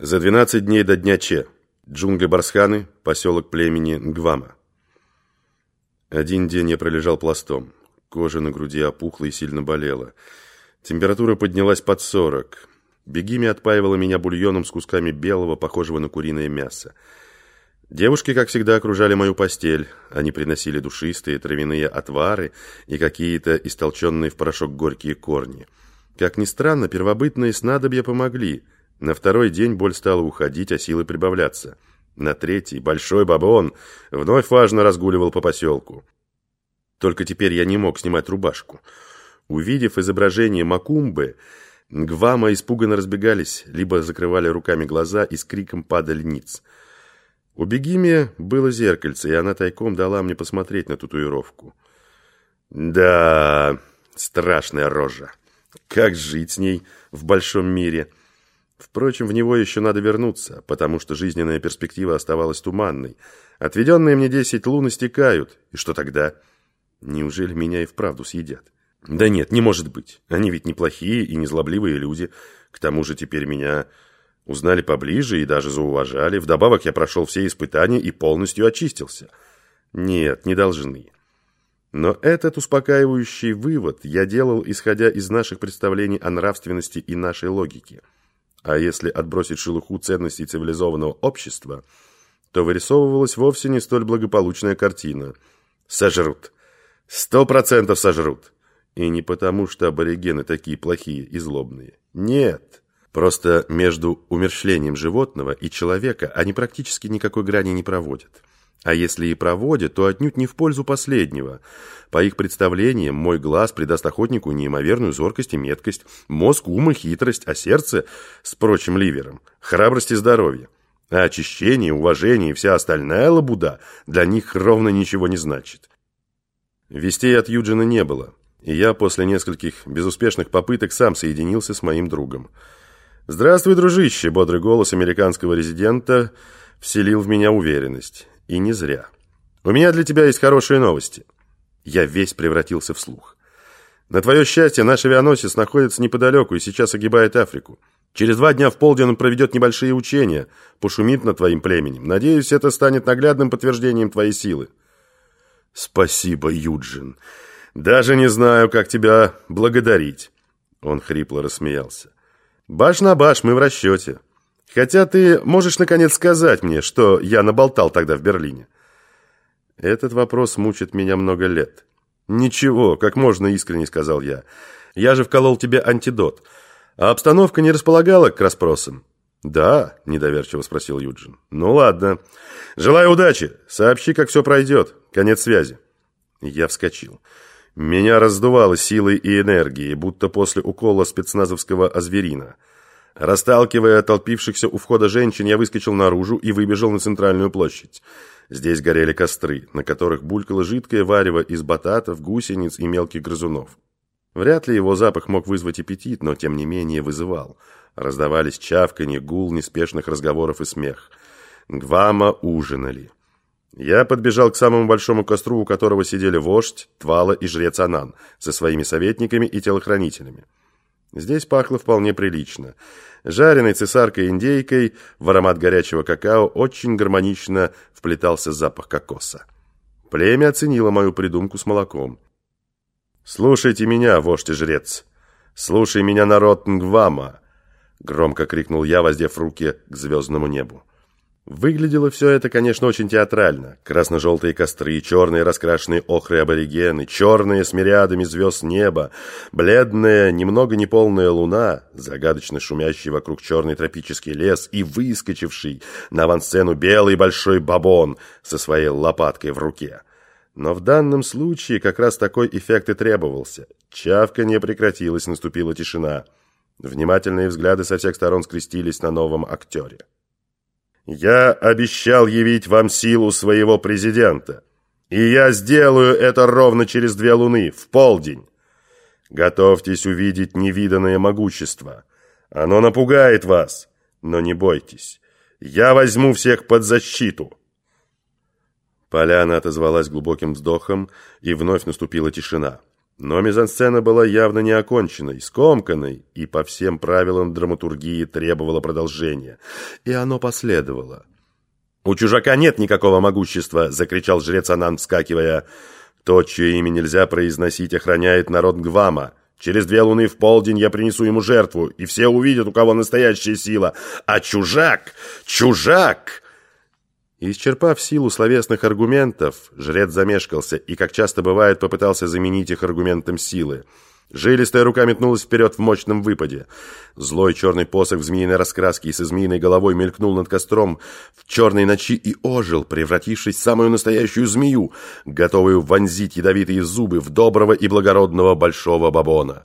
За 12 дней до дня Че. Джунгли Барсханы, поселок племени Нгвама. Один день я пролежал пластом. Кожа на груди опухла и сильно болела. Температура поднялась под 40. Бегими отпаивала меня бульоном с кусками белого, похожего на куриное мясо. Девушки, как всегда, окружали мою постель. Они приносили душистые травяные отвары и какие-то истолченные в порошок горькие корни. Как ни странно, первобытные снадобья помогли – на второй день боль стала уходить, а силы прибавляться. На третий большой бабон вновь важно разгуливал по поселку. Только теперь я не мог снимать рубашку. Увидев изображение Макумбы, Гвама испуганно разбегались, либо закрывали руками глаза и с криком падали ниц. У Бегиме было зеркальце, и она тайком дала мне посмотреть на татуировку. Да, страшная рожа. Как жить с ней в большом мире? Впрочем, в него еще надо вернуться, потому что жизненная перспектива оставалась туманной. Отведенные мне десять лун истекают. И что тогда? Неужели меня и вправду съедят? Да нет, не может быть. Они ведь неплохие и незлобливые люди. К тому же теперь меня узнали поближе и даже зауважали. Вдобавок я прошел все испытания и полностью очистился. Нет, не должны. Но этот успокаивающий вывод я делал, исходя из наших представлений о нравственности и нашей логике. А если отбросить шелуху ценностей цивилизованного общества, то вырисовывалась вовсе не столь благополучная картина. Сожрут. Сто процентов сожрут. И не потому, что аборигены такие плохие и злобные. Нет. Просто между умерщвлением животного и человека они практически никакой грани не проводят. А если и проводят, то отнюдь не в пользу последнего. По их представлениям, мой глаз придаст охотнику неимоверную зоркость и меткость, мозг, ум и хитрость, а сердце с прочим ливером, храбрость и здоровье. А очищение, уважение и вся остальная лабуда для них ровно ничего не значит. Вестей от Юджина не было, и я после нескольких безуспешных попыток сам соединился с моим другом. «Здравствуй, дружище!» – бодрый голос американского резидента вселил в меня уверенность. И не зря. У меня для тебя есть хорошие новости. Я весь превратился в слух. На твое счастье, наш авианосец находится неподалеку и сейчас огибает Африку. Через два дня в полдень он проведет небольшие учения, пошумит над твоим племенем. Надеюсь, это станет наглядным подтверждением твоей силы. Спасибо, Юджин. Даже не знаю, как тебя благодарить. Он хрипло рассмеялся. Баш на баш, мы в расчете. Хотя ты можешь наконец сказать мне, что я наболтал тогда в Берлине. Этот вопрос мучит меня много лет. Ничего, как можно искренне сказал я. Я же вколол тебе антидот. А обстановка не располагала к расспросам. «Да?» – недоверчиво спросил Юджин. «Ну ладно. Желаю удачи. Сообщи, как все пройдет. Конец связи». Я вскочил. Меня раздувало силой и энергией, будто после укола спецназовского озверина – Расталкивая толпившихся у входа женщин, я выскочил наружу и выбежал на центральную площадь. Здесь горели костры, на которых булькало жидкое варево из бататов, гусениц и мелких грызунов. Вряд ли его запах мог вызвать аппетит, но тем не менее вызывал. Раздавались чавканье, гул неспешных разговоров и смех. Гвама ужинали. Я подбежал к самому большому костру, у которого сидели вождь, Твала и жрец Анан со своими советниками и телохранителями. Здесь пахло вполне прилично. Жареной цесаркой-индейкой в аромат горячего какао очень гармонично вплетался запах кокоса. Племя оценило мою придумку с молоком. «Слушайте меня, вождь и жрец! Слушай меня, народ Нгвама!» Громко крикнул я, воздев руки к звездному небу. Выглядело все это, конечно, очень театрально. Красно-желтые костры, черные раскрашенные охры аборигены, черные с мириадами звезд неба, бледная, немного неполная луна, загадочно шумящий вокруг черный тропический лес и выскочивший на авансцену белый большой бабон со своей лопаткой в руке. Но в данном случае как раз такой эффект и требовался. Чавка не прекратилась, наступила тишина. Внимательные взгляды со всех сторон скрестились на новом актере. Я обещал явить вам силу своего президента, и я сделаю это ровно через две луны, в полдень. Готовьтесь увидеть невиданное могущество. Оно напугает вас, но не бойтесь. Я возьму всех под защиту». Поляна отозвалась глубоким вздохом, и вновь наступила тишина. Но мизансцена была явно не оконченной, скомканной, и по всем правилам драматургии требовала продолжения. И оно последовало. «У чужака нет никакого могущества!» — закричал жрец Анан, вскакивая. «То, чье имя нельзя произносить, охраняет народ Гвама. Через две луны в полдень я принесу ему жертву, и все увидят, у кого настоящая сила. А чужак! Чужак!» Исчерпав силу словесных аргументов, жрец замешкался и, как часто бывает, попытался заменить их аргументом силы. Жилистая рука метнулась вперед в мощном выпаде. Злой черный посох в змеиной раскраске и со змеиной головой мелькнул над костром в черной ночи и ожил, превратившись в самую настоящую змею, готовую вонзить ядовитые зубы в доброго и благородного большого бабона.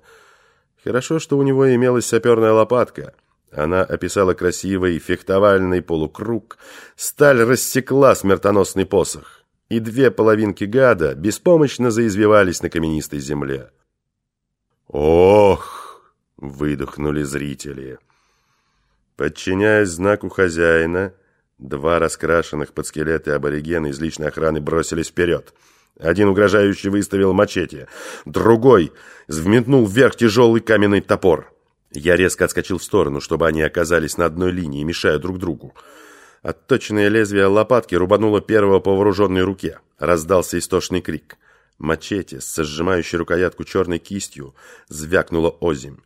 Хорошо, что у него имелась саперная лопатка. Она описала красивый фехтовальный полукруг, сталь рассекла смертоносный посох, и две половинки гада беспомощно заизвивались на каменистой земле. «Ох!» — выдохнули зрители. Подчиняясь знаку хозяина, два раскрашенных под скелеты аборигена из личной охраны бросились вперед. Один угрожающий выставил мачете, другой взметнул вверх тяжелый каменный топор. Я резко отскочил в сторону, чтобы они оказались на одной линии, мешая друг другу. Отточенное лезвие лопатки рубануло первого по вооруженной руке. Раздался истошный крик. Мачете, с рукоятку черной кистью, звякнуло озимь.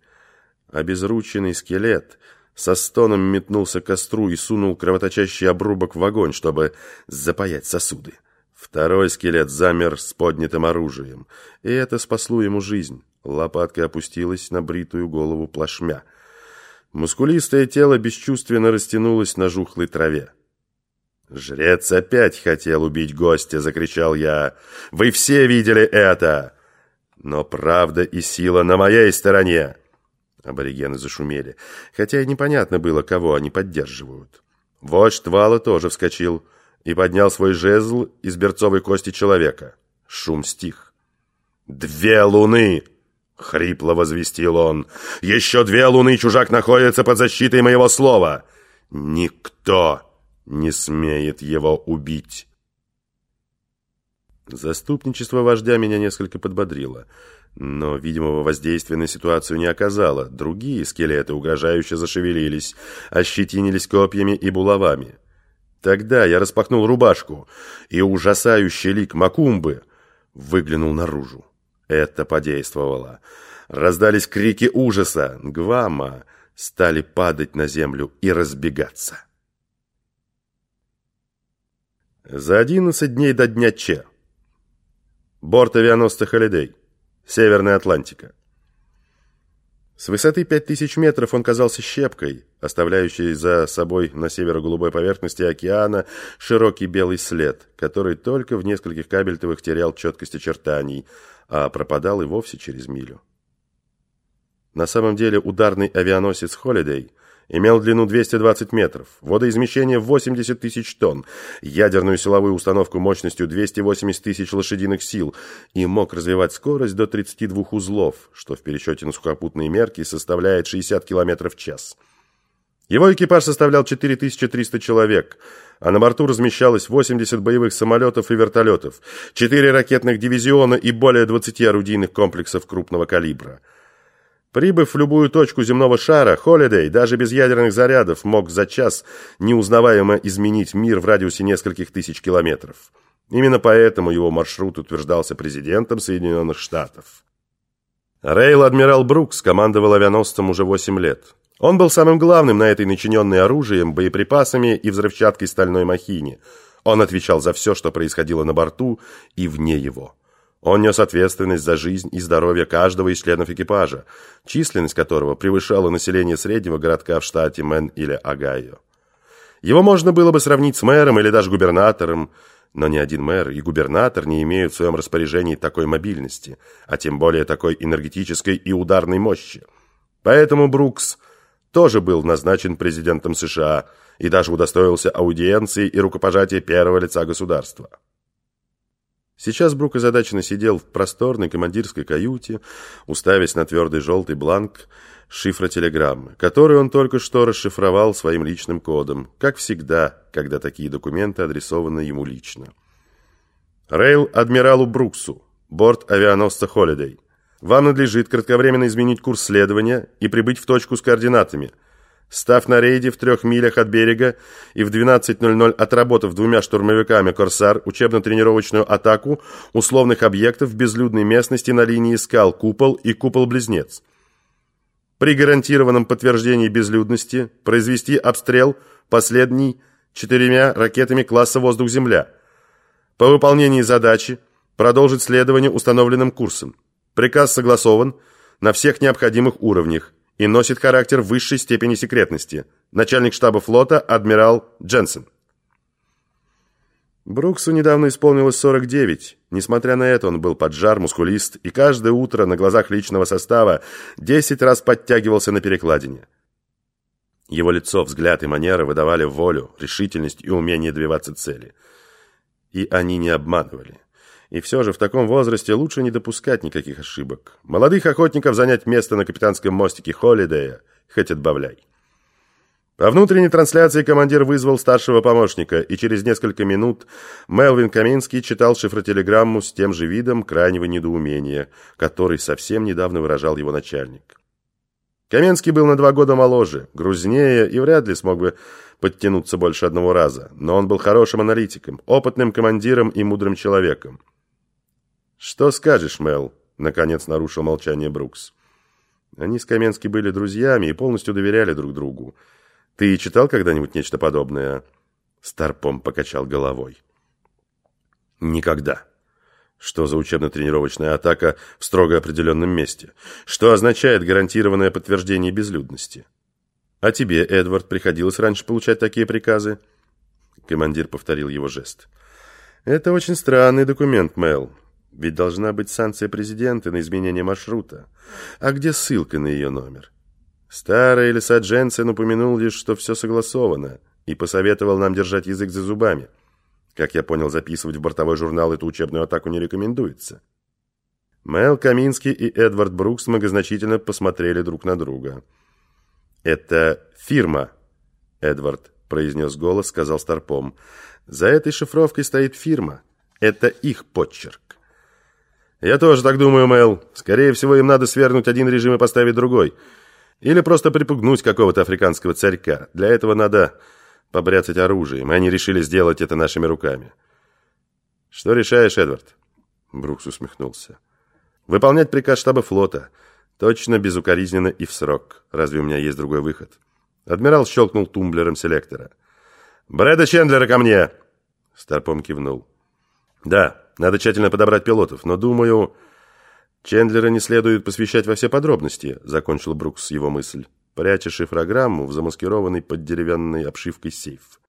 Обезрученный скелет со стоном метнулся к костру и сунул кровоточащий обрубок в огонь, чтобы запаять сосуды. Второй скелет замер с поднятым оружием, и это спасло ему жизнь. Лопатка опустилась на бритую голову плашмя. Мускулистое тело бесчувственно растянулось на жухлой траве. «Жрец опять хотел убить гостя!» — закричал я. «Вы все видели это!» «Но правда и сила на моей стороне!» Аборигены зашумели, хотя и непонятно было, кого они поддерживают. Вождь Вала тоже вскочил и поднял свой жезл из берцовой кости человека. Шум стих. «Две луны!» — хрипло возвестил он. «Еще две луны чужак находится под защитой моего слова! Никто не смеет его убить!» Заступничество вождя меня несколько подбодрило, но видимого воздействия на ситуацию не оказало. Другие скелеты угрожающе зашевелились, ощетинились копьями и булавами. Тогда я распахнул рубашку, и ужасающий лик Макумбы выглянул наружу. Это подействовало. Раздались крики ужаса. Гвама стали падать на землю и разбегаться. За одиннадцать дней до дня Че. Борт авианосца «Холидей». Северная Атлантика. С высоты 5000 метров он казался щепкой, оставляющей за собой на северо-голубой поверхности океана широкий белый след, который только в нескольких кабельтовых терял четкость очертаний, а пропадал и вовсе через милю. На самом деле ударный авианосец «Холидей» имел длину 220 метров, водоизмещение 80 тысяч тонн, ядерную силовую установку мощностью 280 тысяч лошадиных сил. И мог развивать скорость до 32 узлов, что в пересчете на сухопутные мерки составляет 60 км в час. Его экипаж составлял 4300 человек, а на борту размещалось 80 боевых самолетов и вертолетов, 4 ракетных дивизиона и более 20 орудийных комплексов крупного калибра – Прибыв в любую точку земного шара, Холидей даже без ядерных зарядов мог за час неузнаваемо изменить мир в радиусе нескольких тысяч километров. Именно поэтому его маршрут утверждался президентом Соединенных Штатов. Рир-адмирал Брукс командовал авианосцем уже 8 лет. Он был самым главным на этой начиненной оружием, боеприпасами и взрывчаткой стальной махине. Он отвечал за все, что происходило на борту и вне его. Он нес ответственность за жизнь и здоровье каждого из членов экипажа, численность которого превышала население среднего городка в штате Мэн или Огайо. Его можно было бы сравнить с мэром или даже губернатором, но ни один мэр и губернатор не имеют в своем распоряжении такой мобильности, а тем более такой энергетической и ударной мощи. Поэтому Брукс тоже был назначен президентом США и даже удостоился аудиенции и рукопожатия первого лица государства. Сейчас Брук озадаченно сидел в просторной командирской каюте, уставясь на твердый желтый бланк шифра телеграммы, который он только что расшифровал своим личным кодом, как всегда, когда такие документы адресованы ему лично. Рейл адмиралу Бруксу, борт авианосца «Холидей». Вам надлежит кратковременно изменить курс следования и прибыть в точку с координатами. Став на рейде в трех милях от берега и в 12.00 отработав двумя штурмовиками «Корсар» учебно-тренировочную атаку условных объектов в безлюдной местности на линии скал «Купол» и «Купол-Близнец». При гарантированном подтверждении безлюдности произвести обстрел последний четырьмя ракетами класса «Воздух-Земля». По выполнении задачи продолжить следование установленным курсом. Приказ согласован на всех необходимых уровнях и носит характер высшей степени секретности. Начальник штаба флота адмирал Дженсен. Бруксу недавно исполнилось 49. Несмотря на это, он был поджар, мускулист, и каждое утро на глазах личного состава 10 раз подтягивался на перекладине. Его лицо, взгляд и манеры выдавали волю, решительность и умение добиваться цели. И они не обманывали. И все же в таком возрасте лучше не допускать никаких ошибок. Молодых охотников занять место на капитанском мостике Холидея, хоть отбавляй. По внутренней трансляции командир вызвал старшего помощника, и через несколько минут Мелвин Каминский читал шифротелеграмму с тем же видом крайнего недоумения, который совсем недавно выражал его начальник. Каменский был на два года моложе, грузнее и вряд ли смог бы подтянуться больше одного раза, но он был хорошим аналитиком, опытным командиром и мудрым человеком. «Что скажешь, Мел?» — наконец нарушил молчание Брукс. Они с Каменски были друзьями и полностью доверяли друг другу. «Ты читал когда-нибудь нечто подобное?» Старпом покачал головой. «Никогда». Что за учебно-тренировочная атака в строго определенном месте? Что означает гарантированное подтверждение безлюдности? А тебе, Эдвард, приходилось раньше получать такие приказы? Командир повторил его жест. Это очень странный документ, Мэл. Ведь должна быть санкция президента на изменение маршрута. А где ссылка на ее номер? Старый Лиса Дженсен упомянул лишь, что все согласовано, и посоветовал нам держать язык за зубами. Как я понял, записывать в бортовой журнал эту учебную атаку не рекомендуется. Мэл Каминский и Эдвард Брукс многозначительно посмотрели друг на друга. «Это фирма», — Эдвард произнес голос, сказал Старпом. «За этой шифровкой стоит фирма. Это их подчерк». «Я тоже так думаю, Мэл. Скорее всего, им надо свергнуть один режим и поставить другой. Или просто припугнуть какого-то африканского царька. Для этого надо побряцать оружием. Они решили сделать это нашими руками». «Что решаешь, Эдвард?» Брукс усмехнулся. «Выполнять приказ штаба флота. Точно, безукоризненно и в срок. Разве у меня есть другой выход?» Адмирал щелкнул тумблером селектора. «Брэда Чендлера ко мне!» Старпом кивнул. «Да, надо тщательно подобрать пилотов, но, думаю, Чендлера не следует посвящать во все подробности», — закончил Брукс его мысль, пряча шифрограмму в замаскированный под деревянной обшивкой сейф.